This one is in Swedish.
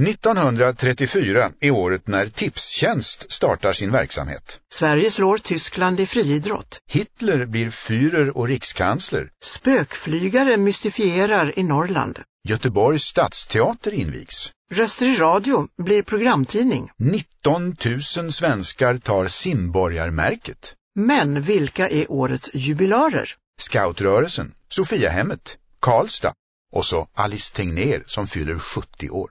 1934 är året när Tipstjänst startar sin verksamhet. Sverige slår Tyskland i friidrott. Hitler blir Führer och rikskansler. Spökflygare mystifierar i Norrland. Göteborgs stadsteater invigs. Röster i radio blir programtidning. 19 000 svenskar tar simborgarmärket. Men vilka är årets jubilarer? Scoutrörelsen, Sofiahemmet, Karlstad och så Alice Tegner som fyller 70 år.